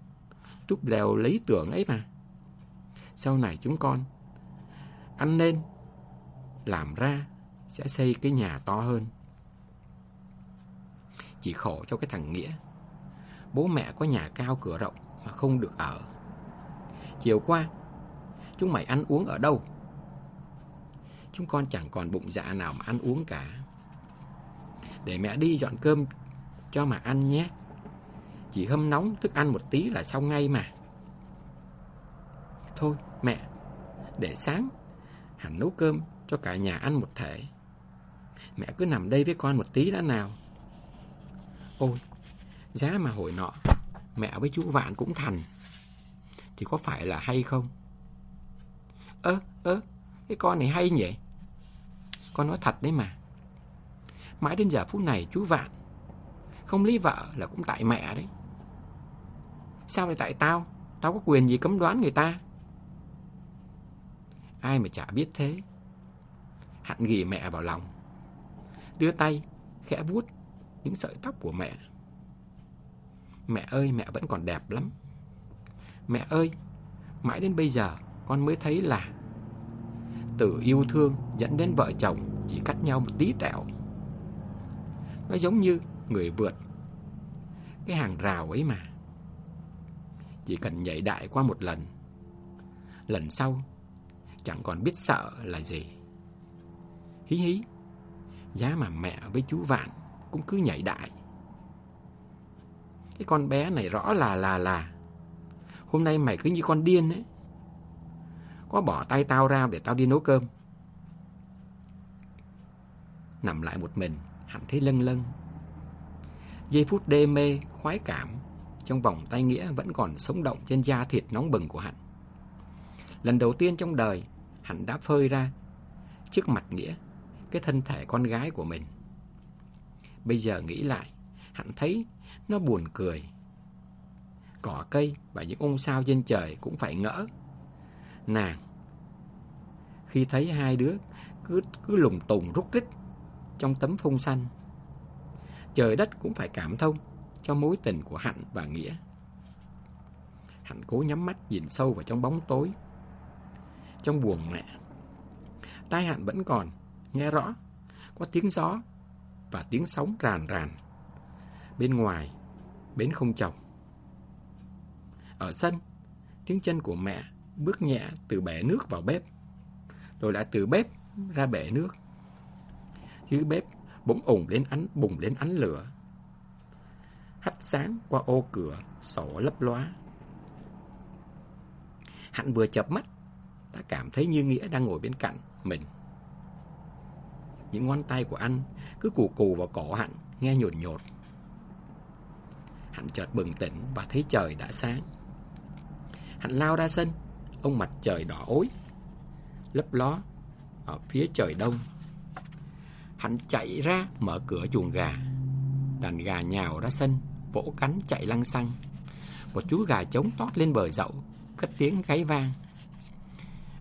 Túp lèo lấy tưởng ấy mà. Sau này chúng con anh nên làm ra sẽ xây cái nhà to hơn. Chỉ khổ cho cái thằng Nghĩa. Bố mẹ có nhà cao cửa rộng mà không được ở. Chiều qua, chúng mày ăn uống ở đâu? Chúng con chẳng còn bụng dạ nào mà ăn uống cả. Để mẹ đi dọn cơm cho mà ăn nhé. Chỉ hâm nóng thức ăn một tí là xong ngay mà. Thôi mẹ, để sáng hẳn nấu cơm cho cả nhà ăn một thể. Mẹ cứ nằm đây với con một tí đã nào. Ôi, giá mà hồi nọ, mẹ với chú Vạn cũng thành. Thì có phải là hay không? Ơ, ơ, cái con này hay nhỉ? Con nói thật đấy mà. Mãi đến giờ phút này chú Vạn không lấy vợ là cũng tại mẹ đấy. Sao lại tại tao? Tao có quyền gì cấm đoán người ta? Ai mà chả biết thế. Hạnh ghi mẹ vào lòng. Đưa tay, khẽ vuốt những sợi tóc của mẹ. Mẹ ơi, mẹ vẫn còn đẹp lắm. Mẹ ơi, mãi đến bây giờ con mới thấy là từ yêu thương dẫn đến vợ chồng chỉ cách nhau một tí tẹo. Nó giống như người vượt cái hàng rào ấy mà. Chỉ cần nhảy đại qua một lần, lần sau chẳng còn biết sợ là gì. Hí hí, giá mà mẹ với chú Vạn cũng cứ nhảy đại. Cái con bé này rõ là là là Hôm nay mày cứ như con điên ấy Có bỏ tay tao ra để tao đi nấu cơm Nằm lại một mình Hạnh thấy lân lân Giây phút đê mê, khoái cảm Trong vòng tay nghĩa vẫn còn sống động trên da thịt nóng bừng của Hạnh Lần đầu tiên trong đời Hạnh đã phơi ra Trước mặt Nghĩa Cái thân thể con gái của mình Bây giờ nghĩ lại Hạnh thấy nó buồn cười Cỏ cây và những ông sao trên trời cũng phải ngỡ Nàng khi thấy hai đứa cứ cứ lùng tùng rút rít trong tấm phông xanh. Trời đất cũng phải cảm thông cho mối tình của Hạnh và Nghĩa. Hạnh cố nhắm mắt nhìn sâu vào trong bóng tối, trong buồng mẹ. Tai hạn vẫn còn, nghe rõ, có tiếng gió và tiếng sóng ràn ràn. Bên ngoài, bến không chồng. Ở sân, tiếng chân của mẹ bước nhẹ từ bể nước vào bếp, rồi lại từ bếp ra bể nước. Dưới bếp bỗng ủng lên ánh bùng lên ánh lửa. Hắt sáng qua ô cửa, sổ lấp lóa. Hạnh vừa chập mắt, đã cảm thấy như Nghĩa đang ngồi bên cạnh mình. Những ngón tay của anh cứ cù cù vào cổ Hạnh, nghe nhột nhột. Hạnh chợt bừng tỉnh và thấy trời đã sáng. Hạnh lao ra sân, ông mặt trời đỏ ối, lấp ló ở phía trời đông. Hạnh chạy ra mở cửa chuồng gà. Đàn gà nhào ra sân, vỗ cánh chạy lăng xăng. Một chú gà trống tót lên bờ dậu, cất tiếng gáy vang.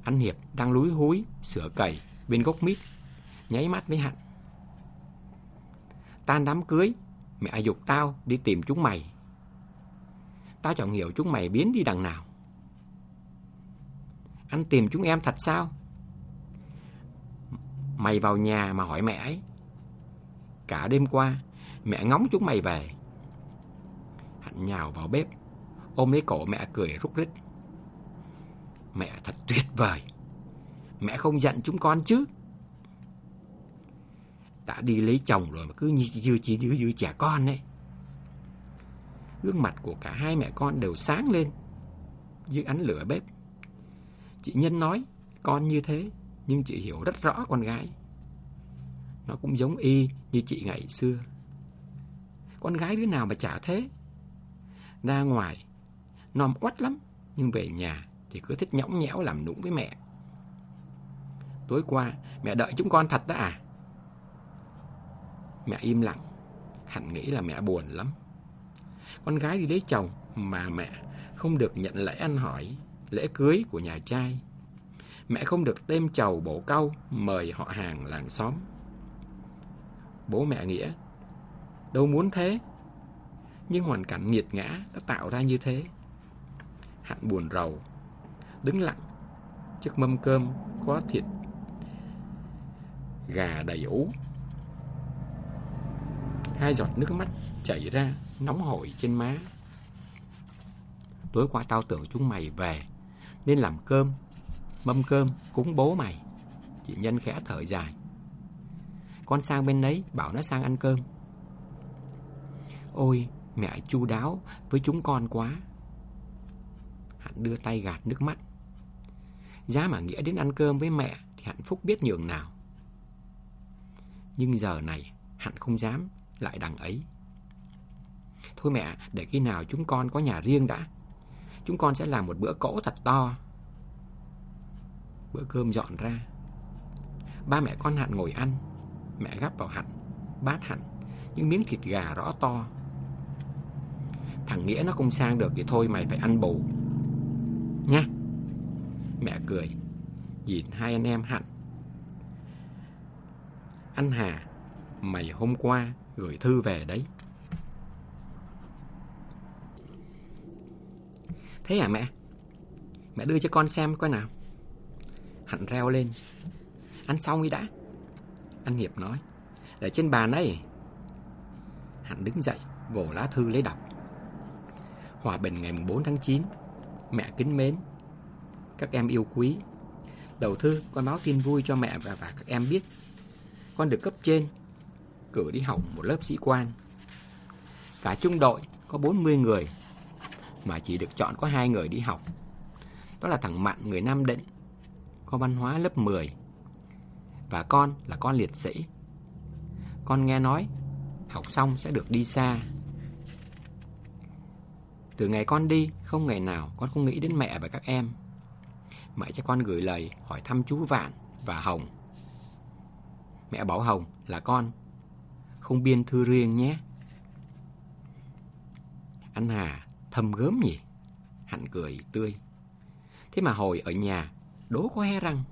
Anh Hiệp đang lúi húi, sửa cầy bên gốc mít, nháy mắt với Hạnh. Tan đám cưới, mẹ dục tao đi tìm chúng mày. Tao chẳng hiểu chúng mày biến đi đằng nào. Anh tìm chúng em thật sao? Mày vào nhà mà hỏi mẹ ấy. Cả đêm qua, mẹ ngóng chúng mày về. Hạnh nhào vào bếp, ôm lấy cổ mẹ cười rúc rít. Mẹ thật tuyệt vời. Mẹ không giận chúng con chứ. Đã đi lấy chồng rồi mà cứ như, như, như, như, như trẻ con ấy. Gương mặt của cả hai mẹ con đều sáng lên dưới ánh lửa bếp. Chị Nhân nói, con như thế, nhưng chị hiểu rất rõ con gái. Nó cũng giống y như chị ngày xưa. Con gái đứa nào mà chả thế. Ra ngoài, nó oắt lắm, nhưng về nhà thì cứ thích nhõng nhẽo làm nũng với mẹ. Tối qua, mẹ đợi chúng con thật đó à? Mẹ im lặng, hẳn nghĩ là mẹ buồn lắm. Con gái đi lấy chồng mà mẹ không được nhận lễ ăn hỏi, lễ cưới của nhà trai. Mẹ không được têm chầu bổ câu mời họ hàng làng xóm. Bố mẹ Nghĩa đâu muốn thế, nhưng hoàn cảnh nghiệt ngã đã tạo ra như thế. Hạnh buồn rầu, đứng lặng trước mâm cơm có thịt gà đầy ú. Hai giọt nước mắt chảy ra nóng hổi trên má. Tối qua tao tưởng chúng mày về nên làm cơm, mâm cơm cúng bố mày. Chị Nhân khẽ thở dài. Con sang bên đấy bảo nó sang ăn cơm. Ôi, mẹ chu đáo với chúng con quá. Hắn đưa tay gạt nước mắt. Giá mà Nghĩa đến ăn cơm với mẹ thì Hạnh phúc biết nhường nào. Nhưng giờ này Hạnh không dám lại đằng ấy. Thôi mẹ, để khi nào chúng con có nhà riêng đã. Chúng con sẽ làm một bữa cỗ thật to. Bữa cơm dọn ra. Ba mẹ con Hạnh ngồi ăn. Mẹ gắp vào Hạnh, bát Hạnh, những miếng thịt gà rõ to. Thằng Nghĩa nó không sang được thì thôi mày phải ăn bù. Nha. Mẹ cười, nhìn hai anh em Hạnh. Anh Hà, mày hôm qua gửi thư về đấy. Thế à mẹ? Mẹ đưa cho con xem coi nào. Hạnh reo lên. Ăn xong đi đã. Anh Hiệp nói. Để trên bàn ấy Hạnh đứng dậy, vồ lá thư lấy đọc. Hòa bình ngày 4 tháng 9. Mẹ kính mến. Các em yêu quý. Đầu thư con báo tin vui cho mẹ và, và các em biết. Con được cấp trên cử đi học một lớp sĩ quan. Cả trung đội có 40 người mà chỉ được chọn có hai người đi học. Đó là thằng Mặn người Nam Định, có văn hóa lớp 10. Và con là con liệt sĩ. Con nghe nói học xong sẽ được đi xa. Từ ngày con đi, không ngày nào con không nghĩ đến mẹ và các em. Mẹ cho con gửi lời hỏi thăm chú Vạn và Hồng. Mẹ bảo Hồng là con, không biên thư riêng nhé. Anh Hà thầm gớm nhỉ? Hạnh cười tươi. Thế mà hồi ở nhà, đố có he răng.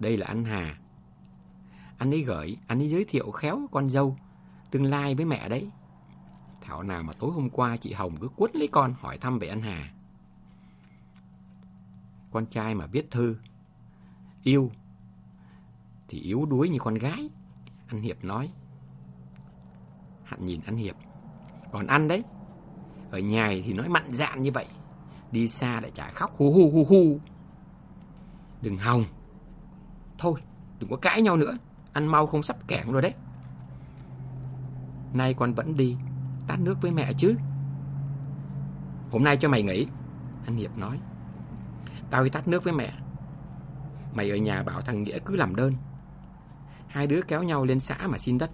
Đây là anh Hà. Anh ấy gửi, anh ấy giới thiệu khéo con dâu tương lai với mẹ đấy. Thảo nào mà tối hôm qua chị Hồng cứ quất lấy con hỏi thăm về anh Hà. Con trai mà viết thư, yêu, thì yếu đuối như con gái. Anh Hiệp nói. Hạnh nhìn anh Hiệp. Còn anh đấy, ở nhà thì nói mặn dạn như vậy. Đi xa lại chả khóc hu hu hu hu. Đừng hòng. Thôi, đừng có cãi nhau nữa. Ăn mau không sắp kẻng rồi đấy. Nay con vẫn đi, tát nước với mẹ chứ. Hôm nay cho mày nghỉ, anh Hiệp nói. Tao đi tắt nước với mẹ. Mày ở nhà bảo thằng Nghĩa cứ làm đơn. Hai đứa kéo nhau lên xã mà xin đất.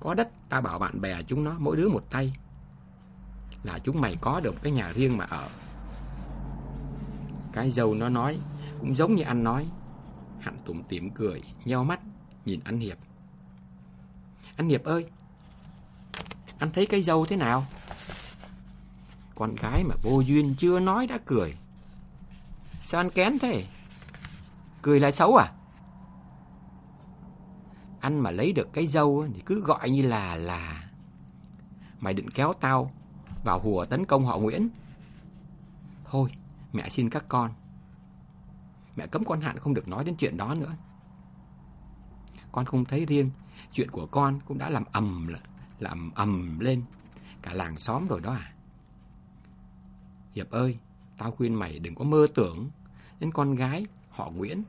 Có đất, tao bảo bạn bè chúng nó mỗi đứa một tay. Là chúng mày có được cái nhà riêng mà ở. Cái dâu nó nói, cũng giống như anh nói. Hạnh tủm tỉm cười, nheo mắt, nhìn anh Hiệp. Anh Hiệp ơi, anh thấy cây dâu thế nào? Con gái mà vô duyên chưa nói đã cười. Sao anh kén thế? Cười lại xấu à? Anh mà lấy được cái dâu thì cứ gọi như là là Mày định kéo tao vào hùa tấn công họ Nguyễn Thôi, mẹ xin các con Mẹ cấm con Hạn không được nói đến chuyện đó nữa Con không thấy riêng, Chuyện của con cũng đã làm ầm Làm ầm lên Cả làng xóm rồi đó à Hiệp ơi Tao khuyên mày đừng có mơ tưởng Đến con gái họ Nguyễn.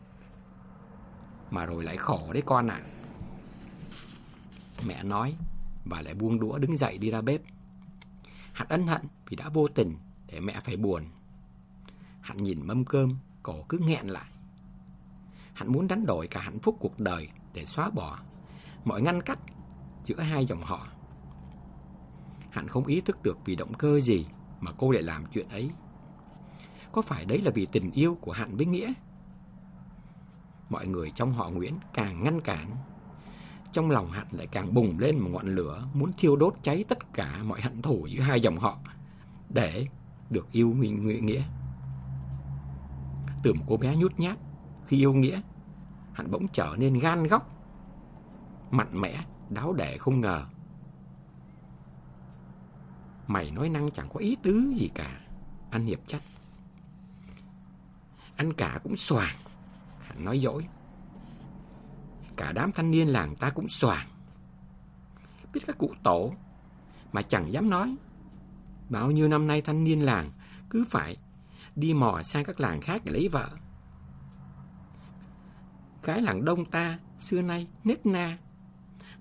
Mà rồi lại khổ đấy con ạ. Mẹ nói Và lại buông đũa đứng dậy đi ra bếp. Hạt ân hận vì đã vô tình Để mẹ phải buồn. Hạnh nhìn mâm cơm, Cổ cứ nghẹn lại. Hạnh muốn đánh đổi cả hạnh phúc cuộc đời Để xóa bỏ Mọi ngăn cách giữa hai dòng họ. Hạnh không ý thức được vì động cơ gì Mà cô lại làm chuyện ấy. Có phải đấy là vì tình yêu của Hạnh với Nghĩa Mọi người trong họ Nguyễn càng ngăn cản trong lòng Hạnh lại càng bùng lên một ngọn lửa muốn thiêu đốt cháy tất cả mọi hận thù giữa hai dòng họ để được yêu Nguyễn Nghĩa. Từ một cô bé nhút nhát khi yêu Nghĩa, Hạnh bỗng trở nên gan góc, mạnh mẽ, đáo để không ngờ. Mày nói năng chẳng có ý tứ gì cả, anh Hiệp trách. Anh cả cũng xoàng, Hắn nói dỗi. Cả đám thanh niên làng ta cũng xoàng. Biết các cụ tổ Mà chẳng dám nói. Bao nhiêu năm nay thanh niên làng Cứ phải đi mò sang các làng khác để lấy vợ. Cái làng đông ta Xưa nay nết na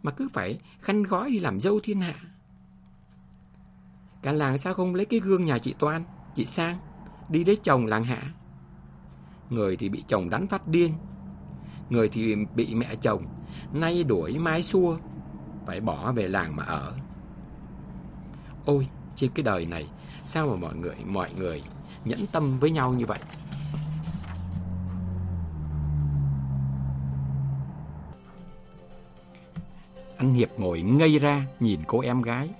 Mà cứ phải khăn gói đi làm dâu thiên hạ. Cả làng sao không lấy cái gương nhà chị Toan Chị Sang Đi lấy chồng làng hạ? Người thì bị chồng đánh phát điên. Người thì bị mẹ chồng Nay đuổi mai xua, Phải bỏ về làng mà ở. Ôi, trên cái đời này, Sao mà mọi người mọi người Nhẫn tâm với nhau như vậy? Anh Hiệp ngồi ngây ra Nhìn cô em gái.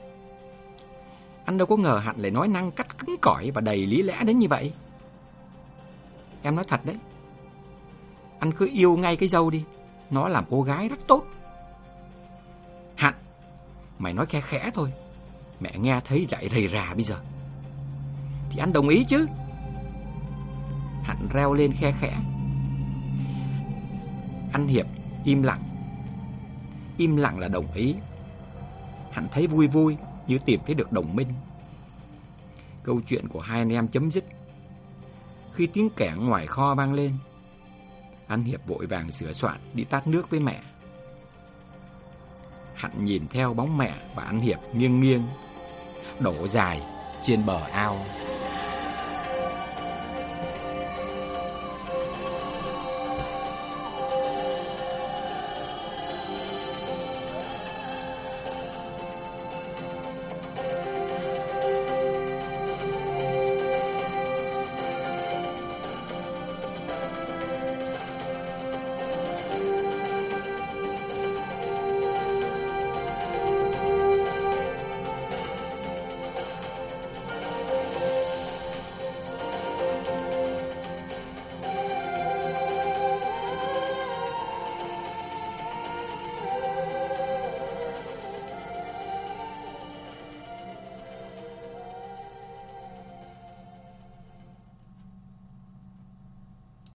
Anh đâu có ngờ Hạnh lại nói năng cách cứng cỏi Và đầy lý lẽ đến như vậy. Em nói thật đấy. Anh cứ yêu ngay cái dâu đi. Nó làm cô gái rất tốt. Hạnh, Mày nói khe khẽ thôi. Mẹ nghe thấy dạy rầy rà bây giờ. Thì anh đồng ý chứ? Hạnh reo lên khe khẽ. Anh Hiệp, im lặng. Im lặng là đồng ý. Hạnh thấy vui vui Như tìm thấy được đồng minh. Câu chuyện của hai anh em chấm dứt. Khi tiếng kẻ ngoài kho vang lên anh Hiệp vội vàng sửa soạn đi tát nước với mẹ. Hạnh nhìn theo bóng mẹ và anh Hiệp nghiêng nghiêng, đổ dài trên bờ ao.